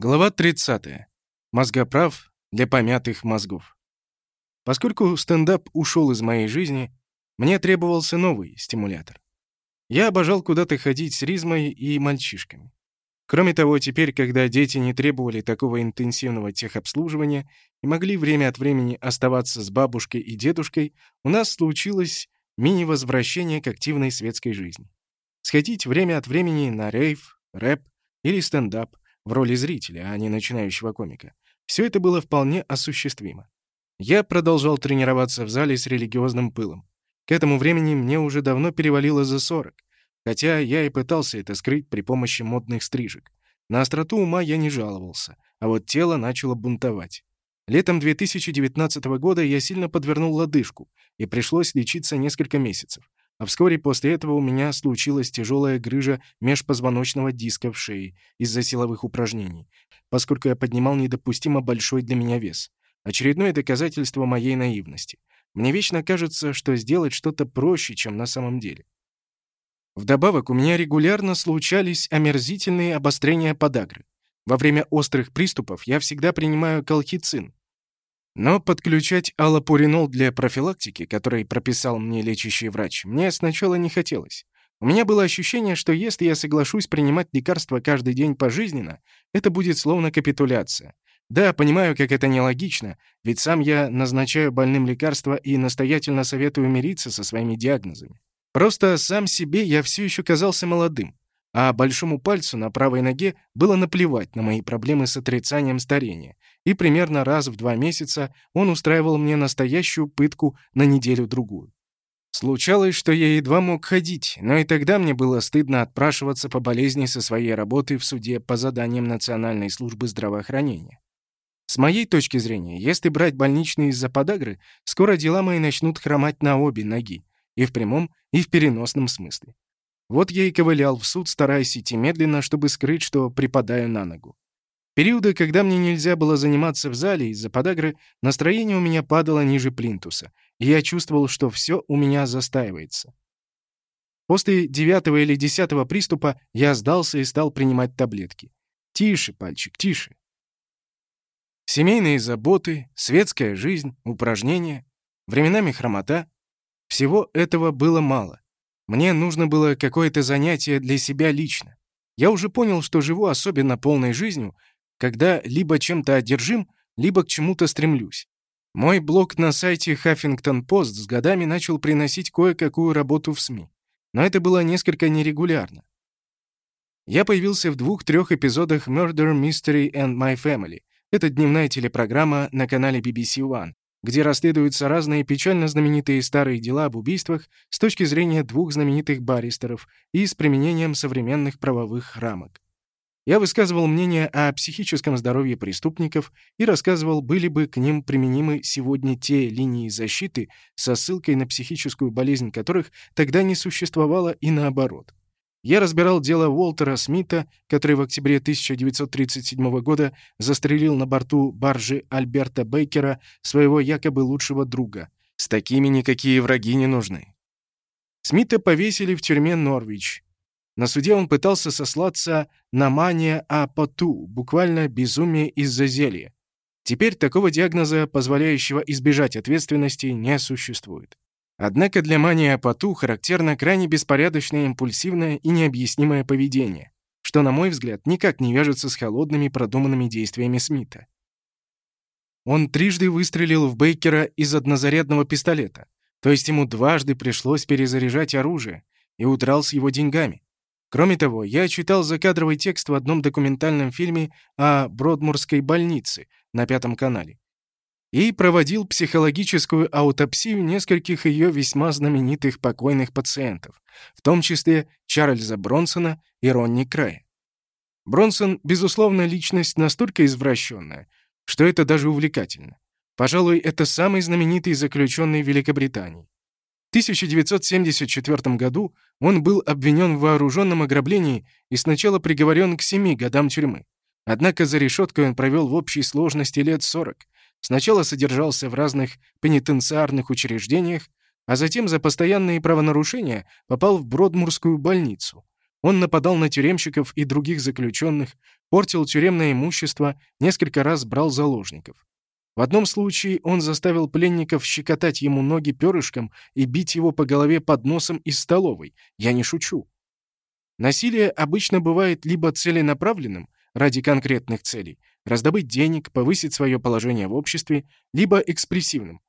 Глава 30. Мозгоправ для помятых мозгов. Поскольку стендап ушел из моей жизни, мне требовался новый стимулятор. Я обожал куда-то ходить с Ризмой и мальчишками. Кроме того, теперь, когда дети не требовали такого интенсивного техобслуживания и могли время от времени оставаться с бабушкой и дедушкой, у нас случилось мини-возвращение к активной светской жизни. Сходить время от времени на рейв, рэп или стендап в роли зрителя, а не начинающего комика. Все это было вполне осуществимо. Я продолжал тренироваться в зале с религиозным пылом. К этому времени мне уже давно перевалило за 40, хотя я и пытался это скрыть при помощи модных стрижек. На остроту ума я не жаловался, а вот тело начало бунтовать. Летом 2019 года я сильно подвернул лодыжку, и пришлось лечиться несколько месяцев. А вскоре после этого у меня случилась тяжелая грыжа межпозвоночного диска в шее из-за силовых упражнений, поскольку я поднимал недопустимо большой для меня вес. Очередное доказательство моей наивности. Мне вечно кажется, что сделать что-то проще, чем на самом деле. Вдобавок, у меня регулярно случались омерзительные обострения подагры. Во время острых приступов я всегда принимаю колхицин, но подключать аллопуринол для профилактики, который прописал мне лечащий врач, мне сначала не хотелось. У меня было ощущение, что если я соглашусь принимать лекарства каждый день пожизненно, это будет словно капитуляция. Да, понимаю, как это нелогично, ведь сам я назначаю больным лекарства и настоятельно советую мириться со своими диагнозами. Просто сам себе я все еще казался молодым, а большому пальцу на правой ноге было наплевать на мои проблемы с отрицанием старения, и примерно раз в два месяца он устраивал мне настоящую пытку на неделю-другую. Случалось, что я едва мог ходить, но и тогда мне было стыдно отпрашиваться по болезни со своей работы в суде по заданиям Национальной службы здравоохранения. С моей точки зрения, если брать больничные из-за подагры, скоро дела мои начнут хромать на обе ноги, и в прямом, и в переносном смысле. Вот я и ковылял в суд, стараясь идти медленно, чтобы скрыть, что припадаю на ногу периоды, когда мне нельзя было заниматься в зале из-за подагры, настроение у меня падало ниже плинтуса, и я чувствовал, что все у меня застаивается. После девятого или десятого приступа я сдался и стал принимать таблетки. Тише, пальчик, тише. Семейные заботы, светская жизнь, упражнения, временами хромота. Всего этого было мало. Мне нужно было какое-то занятие для себя лично. Я уже понял, что живу особенно полной жизнью, когда либо чем-то одержим, либо к чему-то стремлюсь. Мой блог на сайте Huffington Post с годами начал приносить кое-какую работу в СМИ. Но это было несколько нерегулярно. Я появился в двух-трех эпизодах Murder, Mystery and My Family. Это дневная телепрограмма на канале BBC One, где расследуются разные печально знаменитые старые дела об убийствах с точки зрения двух знаменитых баристеров и с применением современных правовых рамок. Я высказывал мнение о психическом здоровье преступников и рассказывал, были бы к ним применимы сегодня те линии защиты со ссылкой на психическую болезнь которых тогда не существовало и наоборот. Я разбирал дело Уолтера Смита, который в октябре 1937 года застрелил на борту баржи Альберта Бейкера своего якобы лучшего друга. С такими никакие враги не нужны. Смита повесили в тюрьме Норвич, на суде он пытался сослаться на мания апату, буквально безумие из-за зелья. Теперь такого диагноза, позволяющего избежать ответственности, не существует. Однако для мании апату характерно крайне беспорядочное, импульсивное и необъяснимое поведение, что, на мой взгляд, никак не вяжется с холодными продуманными действиями Смита. Он трижды выстрелил в Бейкера из однозарядного пистолета, то есть ему дважды пришлось перезаряжать оружие, и удрал с его деньгами. Кроме того, я читал закадровый текст в одном документальном фильме о Бродмурской больнице на Пятом канале и проводил психологическую аутопсию нескольких ее весьма знаменитых покойных пациентов, в том числе Чарльза Бронсона и Ронни Края. Бронсон, безусловно, личность настолько извращенная, что это даже увлекательно. Пожалуй, это самый знаменитый заключенный Великобритании. 1974 году он был обвинен в вооруженном ограблении и сначала приговорен к 7 годам тюрьмы. Однако за решеткой он провел в общей сложности лет 40. Сначала содержался в разных пенитенциарных учреждениях, а затем за постоянные правонарушения попал в Бродмурскую больницу. Он нападал на тюремщиков и других заключенных, портил тюремное имущество, несколько раз брал заложников. В одном случае он заставил пленников щекотать ему ноги перышком и бить его по голове под носом из столовой. Я не шучу. Насилие обычно бывает либо целенаправленным, ради конкретных целей, раздобыть денег, повысить свое положение в обществе, либо экспрессивным.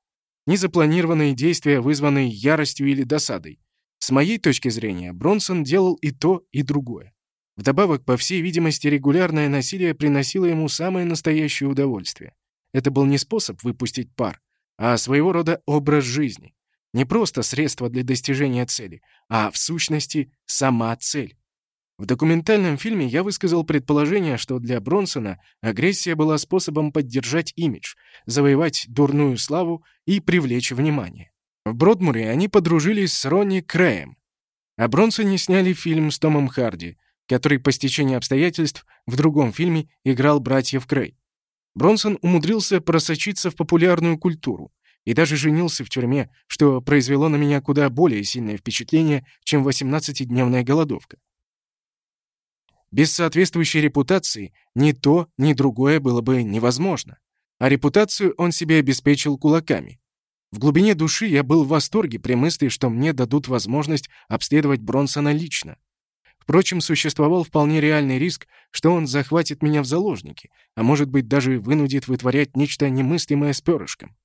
Незапланированные действия, вызванные яростью или досадой. С моей точки зрения, Бронсон делал и то, и другое. Вдобавок, по всей видимости, регулярное насилие приносило ему самое настоящее удовольствие. Это был не способ выпустить пар, а своего рода образ жизни. Не просто средство для достижения цели, а, в сущности, сама цель. В документальном фильме я высказал предположение, что для Бронсона агрессия была способом поддержать имидж, завоевать дурную славу и привлечь внимание. В Бродмуре они подружились с Ронни Крэем. О Бронсоне сняли фильм с Томом Харди, который по стечению обстоятельств в другом фильме играл братьев Крэй. Бронсон умудрился просочиться в популярную культуру и даже женился в тюрьме, что произвело на меня куда более сильное впечатление, чем 18-дневная голодовка. Без соответствующей репутации ни то, ни другое было бы невозможно. А репутацию он себе обеспечил кулаками. В глубине души я был в восторге при мысли, что мне дадут возможность обследовать Бронсона лично. Впрочем, существовал вполне реальный риск, что он захватит меня в заложники, а может быть даже вынудит вытворять нечто немыслимое с перышком.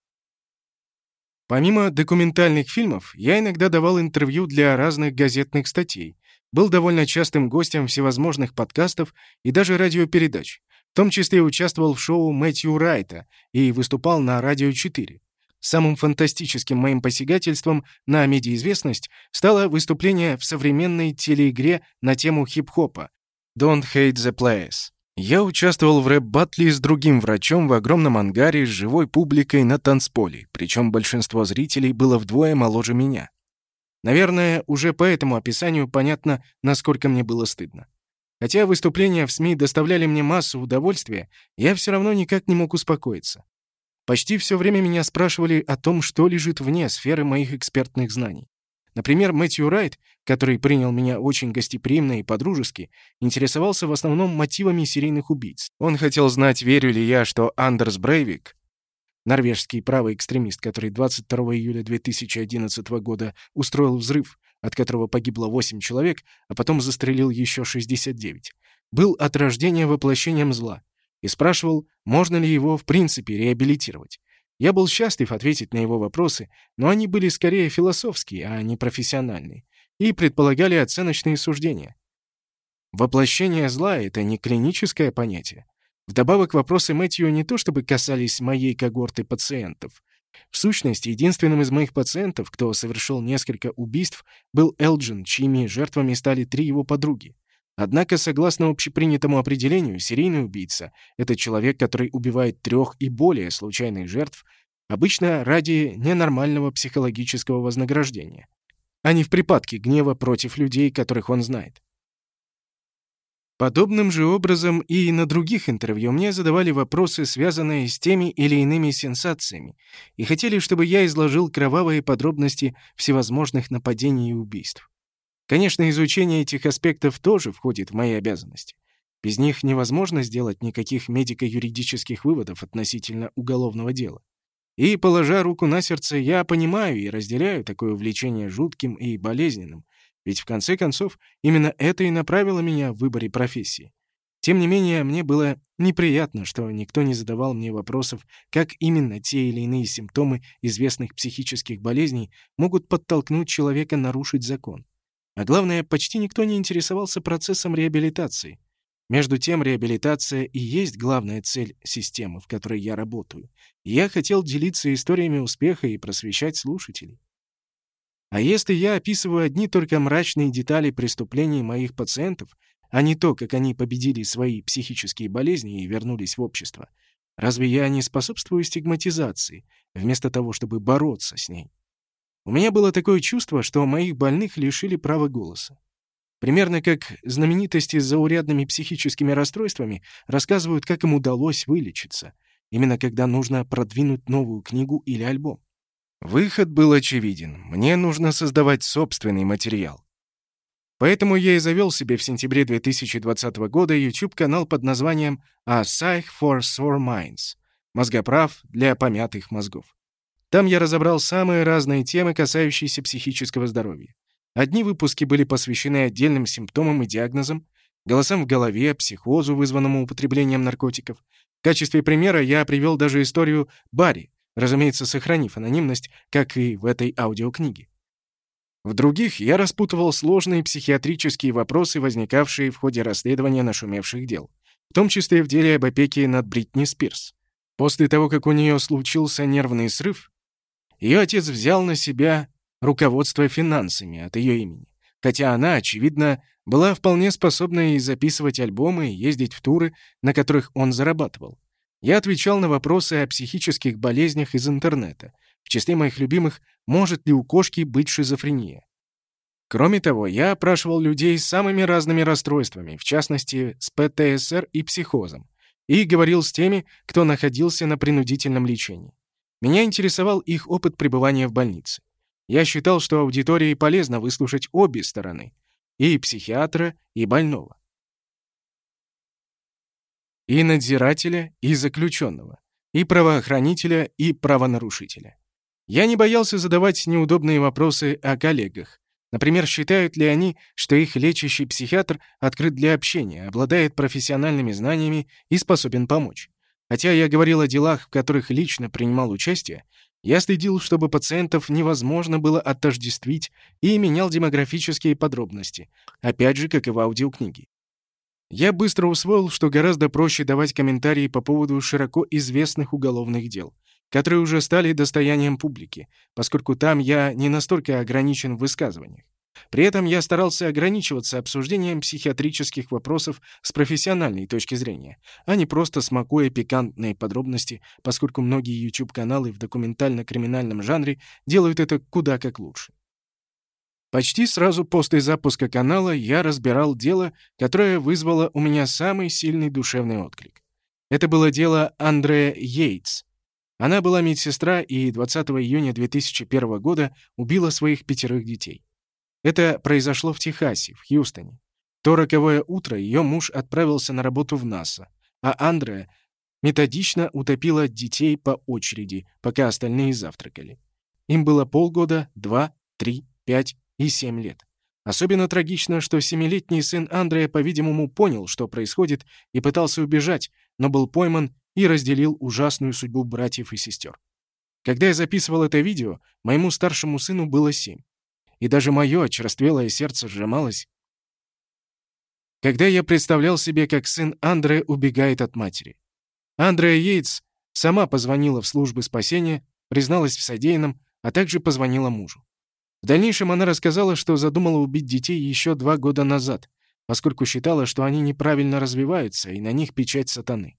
Помимо документальных фильмов, я иногда давал интервью для разных газетных статей, был довольно частым гостем всевозможных подкастов и даже радиопередач. В том числе участвовал в шоу Мэтью Райта и выступал на «Радио 4». Самым фантастическим моим посягательством на медиаизвестность стало выступление в современной телеигре на тему хип-хопа «Don't Hate the Players». Я участвовал в рэп-баттле с другим врачом в огромном ангаре с живой публикой на танцполе, причем большинство зрителей было вдвое моложе меня. Наверное, уже по этому описанию понятно, насколько мне было стыдно. Хотя выступления в СМИ доставляли мне массу удовольствия, я все равно никак не мог успокоиться. Почти все время меня спрашивали о том, что лежит вне сферы моих экспертных знаний. Например, Мэтью Райт, который принял меня очень гостеприимно и подружески, интересовался в основном мотивами серийных убийц. Он хотел знать, верю ли я, что Андерс Брейвик норвежский правый экстремист, который 22 июля 2011 года устроил взрыв, от которого погибло 8 человек, а потом застрелил еще 69, был от рождения воплощением зла и спрашивал, можно ли его в принципе реабилитировать. Я был счастлив ответить на его вопросы, но они были скорее философские, а не профессиональные, и предполагали оценочные суждения. Воплощение зла — это не клиническое понятие. Вдобавок, вопросы Мэтью не то чтобы касались моей когорты пациентов. В сущности, единственным из моих пациентов, кто совершил несколько убийств, был Элджин, чьими жертвами стали три его подруги. Однако, согласно общепринятому определению, серийный убийца — это человек, который убивает трех и более случайных жертв, обычно ради ненормального психологического вознаграждения, а не в припадке гнева против людей, которых он знает. Подобным же образом и на других интервью мне задавали вопросы, связанные с теми или иными сенсациями, и хотели, чтобы я изложил кровавые подробности всевозможных нападений и убийств. Конечно, изучение этих аспектов тоже входит в мои обязанности. Без них невозможно сделать никаких медико-юридических выводов относительно уголовного дела. И, положа руку на сердце, я понимаю и разделяю такое увлечение жутким и болезненным, ведь в конце концов именно это и направило меня в выборе профессии. Тем не менее, мне было неприятно, что никто не задавал мне вопросов, как именно те или иные симптомы известных психических болезней могут подтолкнуть человека нарушить закон. А главное, почти никто не интересовался процессом реабилитации. Между тем, реабилитация и есть главная цель системы, в которой я работаю. я хотел делиться историями успеха и просвещать слушателей. А если я описываю одни только мрачные детали преступлений моих пациентов, а не то, как они победили свои психические болезни и вернулись в общество, разве я не способствую стигматизации, вместо того, чтобы бороться с ней? У меня было такое чувство, что моих больных лишили права голоса. Примерно как знаменитости с заурядными психическими расстройствами рассказывают, как им удалось вылечиться, именно когда нужно продвинуть новую книгу или альбом. Выход был очевиден. Мне нужно создавать собственный материал. Поэтому я и завел себе в сентябре 2020 года YouTube-канал под названием «A Psych for Sore Minds» — «Мозгоправ для помятых мозгов». Там я разобрал самые разные темы, касающиеся психического здоровья. Одни выпуски были посвящены отдельным симптомам и диагнозам, голосам в голове, психозу, вызванному употреблением наркотиков. В качестве примера я привел даже историю Барри, разумеется, сохранив анонимность, как и в этой аудиокниге. В других я распутывал сложные психиатрические вопросы, возникавшие в ходе расследования нашумевших дел, в том числе в деле об опеке над Бритни Спирс. После того, как у нее случился нервный срыв, ее отец взял на себя руководство финансами от ее имени, хотя она, очевидно, была вполне способна и записывать альбомы, и ездить в туры, на которых он зарабатывал. Я отвечал на вопросы о психических болезнях из интернета. В числе моих любимых «Может ли у кошки быть шизофрения?». Кроме того, я опрашивал людей с самыми разными расстройствами, в частности, с ПТСР и психозом, и говорил с теми, кто находился на принудительном лечении. Меня интересовал их опыт пребывания в больнице. Я считал, что аудитории полезно выслушать обе стороны — и психиатра, и больного. И надзирателя, и заключенного, и правоохранителя, и правонарушителя. Я не боялся задавать неудобные вопросы о коллегах. Например, считают ли они, что их лечащий психиатр открыт для общения, обладает профессиональными знаниями и способен помочь. Хотя я говорил о делах, в которых лично принимал участие, я следил, чтобы пациентов невозможно было отождествить и менял демографические подробности, опять же, как и в аудиокниге. Я быстро усвоил, что гораздо проще давать комментарии по поводу широко известных уголовных дел, которые уже стали достоянием публики, поскольку там я не настолько ограничен в высказываниях. При этом я старался ограничиваться обсуждением психиатрических вопросов с профессиональной точки зрения, а не просто смакуя пикантные подробности, поскольку многие YouTube-каналы в документально-криминальном жанре делают это куда как лучше. Почти сразу после запуска канала я разбирал дело, которое вызвало у меня самый сильный душевный отклик. Это было дело Андрея Йейтс. Она была медсестра и 20 июня 2001 года убила своих пятерых детей. Это произошло в Техасе, в Хьюстоне. То роковое утро ее муж отправился на работу в НАСА, а Андреа методично утопила детей по очереди, пока остальные завтракали. Им было полгода, два, три, пять и семь лет. Особенно трагично, что семилетний сын Андрея, по-видимому, понял, что происходит, и пытался убежать, но был пойман и разделил ужасную судьбу братьев и сестер. Когда я записывал это видео, моему старшему сыну было семь и даже мое очерствелое сердце сжималось, когда я представлял себе, как сын Андре убегает от матери. Андреа Йейтс сама позвонила в службы спасения, призналась в содеянном, а также позвонила мужу. В дальнейшем она рассказала, что задумала убить детей еще два года назад, поскольку считала, что они неправильно развиваются, и на них печать сатаны.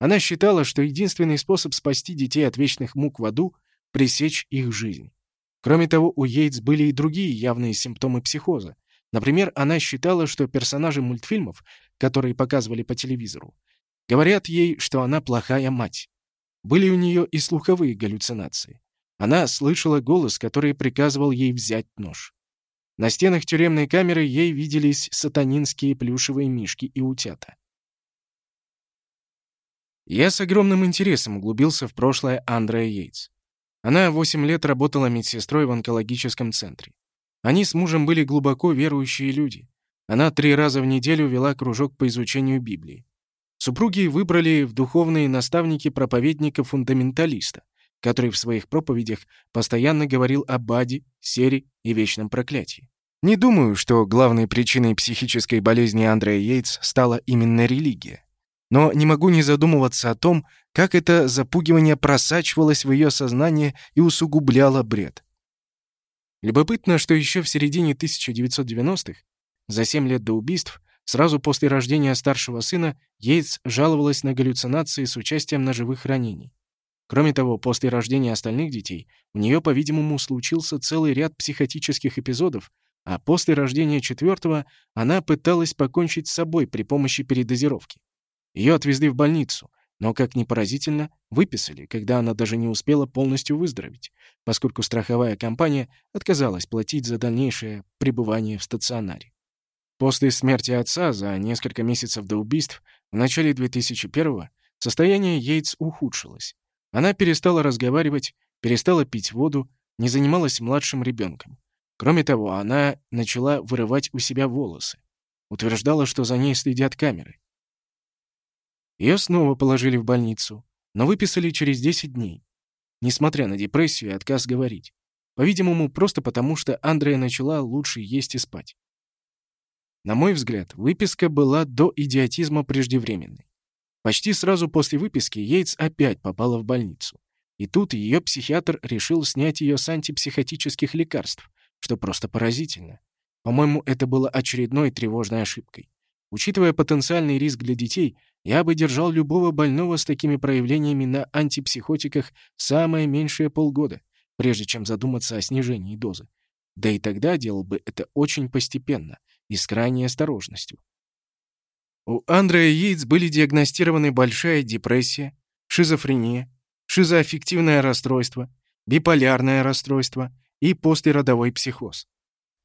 Она считала, что единственный способ спасти детей от вечных мук в аду — пресечь их жизнь. Кроме того, у Йейтс были и другие явные симптомы психоза. Например, она считала, что персонажи мультфильмов, которые показывали по телевизору, говорят ей, что она плохая мать. Были у нее и слуховые галлюцинации. Она слышала голос, который приказывал ей взять нож. На стенах тюремной камеры ей виделись сатанинские плюшевые мишки и утята. Я с огромным интересом углубился в прошлое Андрея Йейтс. Она 8 лет работала медсестрой в онкологическом центре. Они с мужем были глубоко верующие люди. Она три раза в неделю вела кружок по изучению Библии. Супруги выбрали в духовные наставники проповедника-фундаменталиста, который в своих проповедях постоянно говорил о Баде, Сере и вечном проклятии. Не думаю, что главной причиной психической болезни Андрея Йейтс стала именно религия. Но не могу не задумываться о том, как это запугивание просачивалось в ее сознание и усугубляло бред. Любопытно, что еще в середине 1990-х, за 7 лет до убийств, сразу после рождения старшего сына, Йейтс жаловалась на галлюцинации с участием ножевых ранений. Кроме того, после рождения остальных детей у нее, по-видимому, случился целый ряд психотических эпизодов, а после рождения четвертого она пыталась покончить с собой при помощи передозировки. Ее отвезли в больницу, но, как ни поразительно, выписали, когда она даже не успела полностью выздороветь, поскольку страховая компания отказалась платить за дальнейшее пребывание в стационаре. После смерти отца за несколько месяцев до убийств в начале 2001-го состояние Йейтс ухудшилось. Она перестала разговаривать, перестала пить воду, не занималась младшим ребенком. Кроме того, она начала вырывать у себя волосы. Утверждала, что за ней следят камеры. Ее снова положили в больницу, но выписали через 10 дней, несмотря на депрессию и отказ говорить. По-видимому, просто потому, что Андрея начала лучше есть и спать. На мой взгляд, выписка была до идиотизма преждевременной. Почти сразу после выписки Йейтс опять попала в больницу. И тут ее психиатр решил снять ее с антипсихотических лекарств, что просто поразительно. По-моему, это было очередной тревожной ошибкой. Учитывая потенциальный риск для детей, я бы держал любого больного с такими проявлениями на антипсихотиках самое меньшее полгода, прежде чем задуматься о снижении дозы. Да и тогда делал бы это очень постепенно и с крайней осторожностью. У Андрея Йейтс были диагностированы большая депрессия, шизофрения, шизоаффективное расстройство, биполярное расстройство и послеродовой психоз.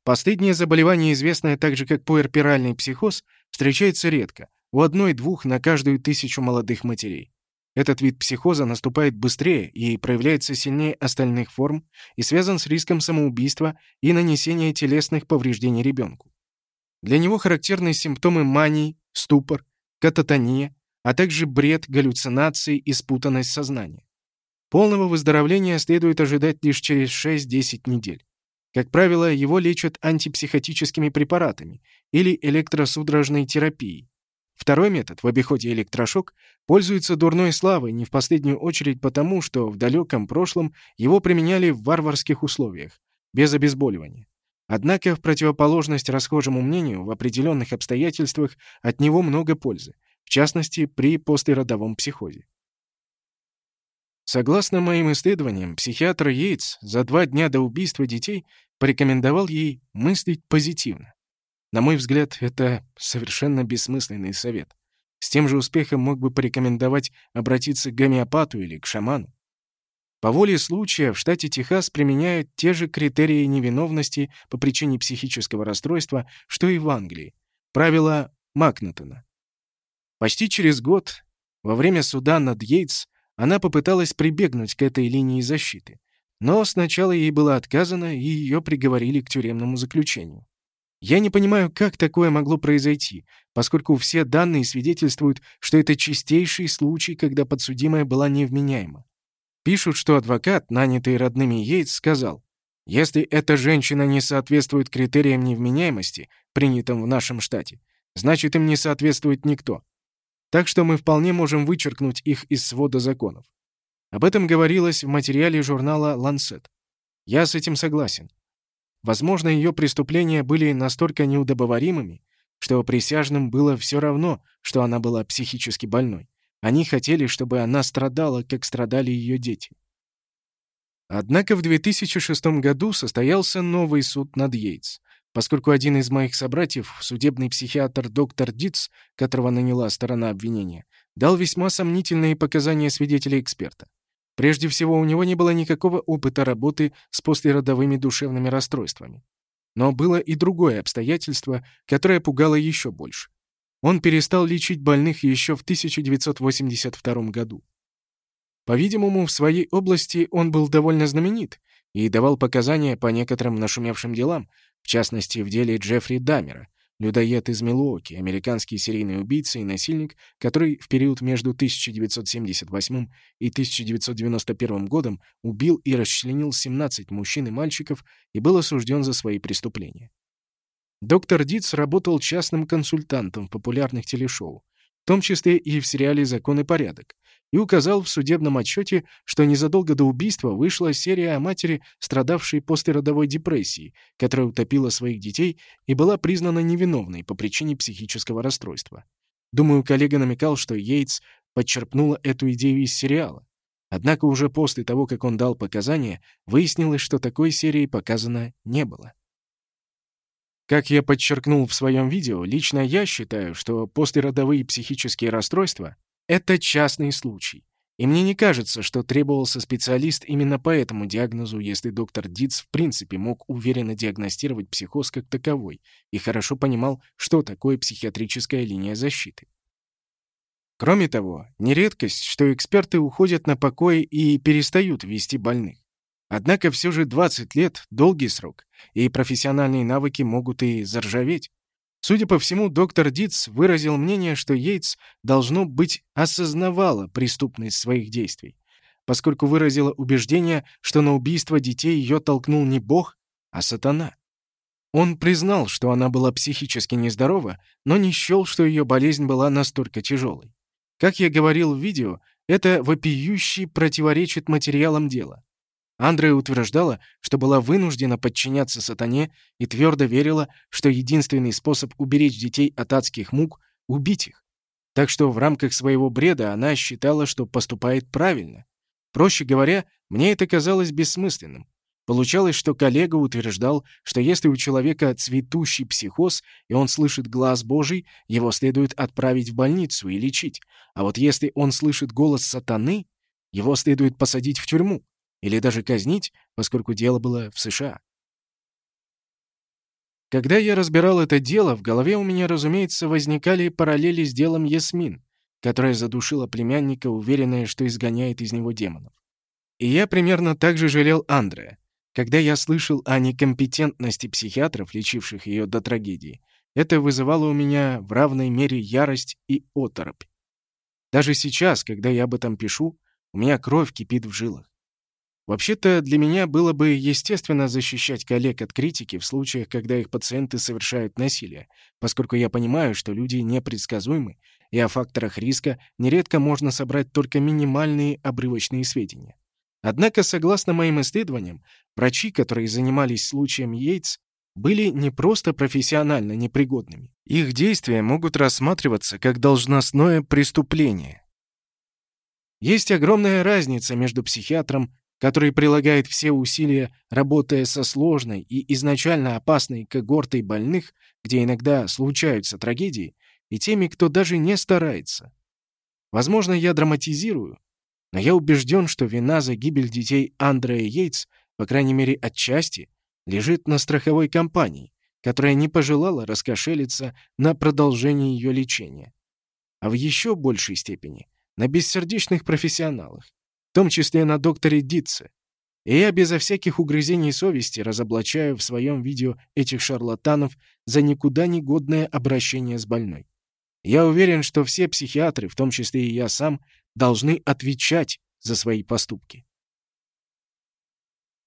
Последнее заболевание, известное также как пуэрпиральный психоз, встречается редко, у одной-двух на каждую тысячу молодых матерей. Этот вид психоза наступает быстрее и проявляется сильнее остальных форм и связан с риском самоубийства и нанесения телесных повреждений ребенку. Для него характерны симптомы мании, ступор, кататония, а также бред, галлюцинации и спутанность сознания. Полного выздоровления следует ожидать лишь через 6-10 недель. Как правило, его лечат антипсихотическими препаратами или электросудорожной терапией. Второй метод, в обиходе электрошок, пользуется дурной славой не в последнюю очередь потому, что в далеком прошлом его применяли в варварских условиях, без обезболивания. Однако, в противоположность расхожему мнению, в определенных обстоятельствах от него много пользы, в частности, при послеродовом психозе. Согласно моим исследованиям, психиатр Йейтс за два дня до убийства детей порекомендовал ей мыслить позитивно. На мой взгляд, это совершенно бессмысленный совет. С тем же успехом мог бы порекомендовать обратиться к гомеопату или к шаману. По воле случая в штате Техас применяют те же критерии невиновности по причине психического расстройства, что и в Англии. Правило Макнатона. Почти через год, во время суда над Йейтс, она попыталась прибегнуть к этой линии защиты. Но сначала ей было отказано, и ее приговорили к тюремному заключению. Я не понимаю, как такое могло произойти, поскольку все данные свидетельствуют, что это чистейший случай, когда подсудимая была невменяема. Пишут, что адвокат, нанятый родными Йейтс, сказал, «Если эта женщина не соответствует критериям невменяемости, принятым в нашем штате, значит, им не соответствует никто. Так что мы вполне можем вычеркнуть их из свода законов». Об этом говорилось в материале журнала «Ланцет». Я с этим согласен. Возможно, ее преступления были настолько неудобоваримыми, что присяжным было все равно, что она была психически больной. Они хотели, чтобы она страдала, как страдали ее дети. Однако в 2006 году состоялся новый суд над Йейтс, поскольку один из моих собратьев, судебный психиатр доктор Диц, которого наняла сторона обвинения, дал весьма сомнительные показания свидетеля-эксперта. Прежде всего, у него не было никакого опыта работы с послеродовыми душевными расстройствами. Но было и другое обстоятельство, которое пугало еще больше. Он перестал лечить больных еще в 1982 году. По-видимому, в своей области он был довольно знаменит и давал показания по некоторым нашумевшим делам, в частности, в деле Джеффри Дамера, людоед из Милуоки, американский серийный убийца и насильник, который в период между 1978 и 1991 годом убил и расчленил 17 мужчин и мальчиков и был осужден за свои преступления. Доктор Диц работал частным консультантом в популярных телешоу, в том числе и в сериале «Закон и порядок», и указал в судебном отчете, что незадолго до убийства вышла серия о матери, страдавшей послеродовой депрессией, которая утопила своих детей и была признана невиновной по причине психического расстройства. Думаю, коллега намекал, что Йейтс подчерпнула эту идею из сериала. Однако уже после того, как он дал показания, выяснилось, что такой серии показано не было. Как я подчеркнул в своем видео, лично я считаю, что послеродовые психические расстройства — это частный случай, И мне не кажется, что требовался специалист именно по этому диагнозу, если доктор Диц в принципе мог уверенно диагностировать психоз как таковой и хорошо понимал, что такое психиатрическая линия защиты. Кроме того, не редкость, что эксперты уходят на покой и перестают вести больных. Однако все же 20 лет — долгий срок, и профессиональные навыки могут и заржаветь. Судя по всему, доктор Диц выразил мнение, что Йейтс, должно быть, осознавала преступность своих действий, поскольку выразила убеждение, что на убийство детей ее толкнул не Бог, а сатана. Он признал, что она была психически нездорова, но не счел, что ее болезнь была настолько тяжелой. Как я говорил в видео, это вопиюще противоречит материалам дела. Андрея утверждала, что была вынуждена подчиняться сатане и твердо верила, что единственный способ уберечь детей от адских мук — убить их. Так что в рамках своего бреда она считала, что поступает правильно. Проще говоря, мне это казалось бессмысленным. Получалось, что коллега утверждал, что если у человека цветущий психоз, и он слышит глаз Божий, его следует отправить в больницу и лечить. А вот если он слышит голос сатаны, его следует посадить в тюрьму или даже казнить, поскольку дело было в США. Когда я разбирал это дело, в голове у меня, разумеется, возникали параллели с делом Ясмин, которая задушила племянника, уверенная, что изгоняет из него демонов. И я примерно так же жалел Андрея. Когда я слышал о некомпетентности психиатров, лечивших ее до трагедии, это вызывало у меня в равной мере ярость и оторопь. Даже сейчас, когда я об этом пишу, у меня кровь кипит в жилах. Вообще-то для меня было бы естественно защищать коллег от критики в случаях, когда их пациенты совершают насилие, поскольку я понимаю, что люди непредсказуемы, и о факторах риска нередко можно собрать только минимальные обрывочные сведения. Однако, согласно моим исследованиям, врачи, которые занимались случаем Йейтс, были не просто профессионально непригодными. Их действия могут рассматриваться как должностное преступление. Есть огромная разница между психиатром который прилагает все усилия, работая со сложной и изначально опасной когортой больных, где иногда случаются трагедии, и теми, кто даже не старается. Возможно, я драматизирую, но я убежден, что вина за гибель детей Андрея Йейтс, по крайней мере отчасти, лежит на страховой компании, которая не пожелала раскошелиться на продолжение ее лечения. А в еще большей степени — на бессердечных профессионалах, том числе на докторе Дитце. И я безо всяких угрызений совести разоблачаю в своем видео этих шарлатанов за никуда не годное обращение с больной. Я уверен, что все психиатры, в том числе и я сам, должны отвечать за свои поступки.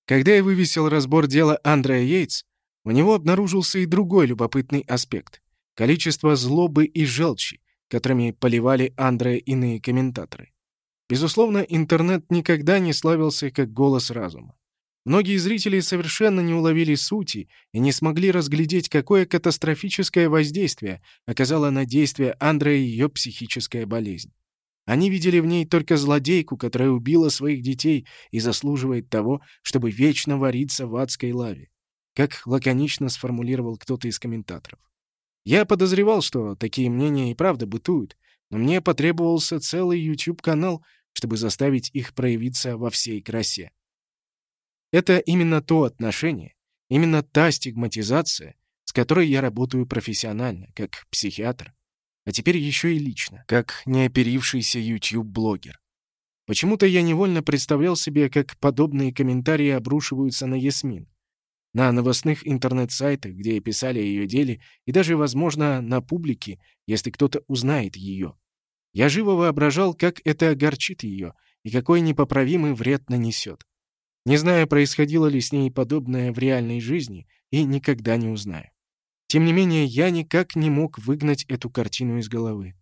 Когда я вывесил разбор дела Андрея Йейтс, у него обнаружился и другой любопытный аспект — количество злобы и желчи, которыми поливали Андрея иные комментаторы. Безусловно, интернет никогда не славился как голос разума. Многие зрители совершенно не уловили сути и не смогли разглядеть, какое катастрофическое воздействие оказала на действие Андрея ее психическая болезнь. Они видели в ней только злодейку, которая убила своих детей и заслуживает того, чтобы вечно вариться в адской лаве, как лаконично сформулировал кто-то из комментаторов. Я подозревал, что такие мнения и правда бытуют, но мне потребовался целый YouTube-канал, чтобы заставить их проявиться во всей красе. Это именно то отношение, именно та стигматизация, с которой я работаю профессионально, как психиатр, а теперь еще и лично, как неоперившийся YouTube-блогер. Почему-то я невольно представлял себе, как подобные комментарии обрушиваются на Ясмин. На новостных интернет-сайтах, где писали о ее деле, и даже, возможно, на публике, если кто-то узнает ее. Я живо воображал, как это огорчит ее и какой непоправимый вред нанесет. Не знаю, происходило ли с ней подобное в реальной жизни, и никогда не узнаю. Тем не менее, я никак не мог выгнать эту картину из головы.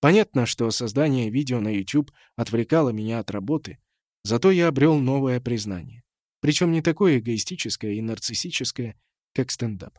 Понятно, что создание видео на YouTube отвлекало меня от работы, зато я обрел новое признание. Причем не такое эгоистическое и нарциссическое, как стендап.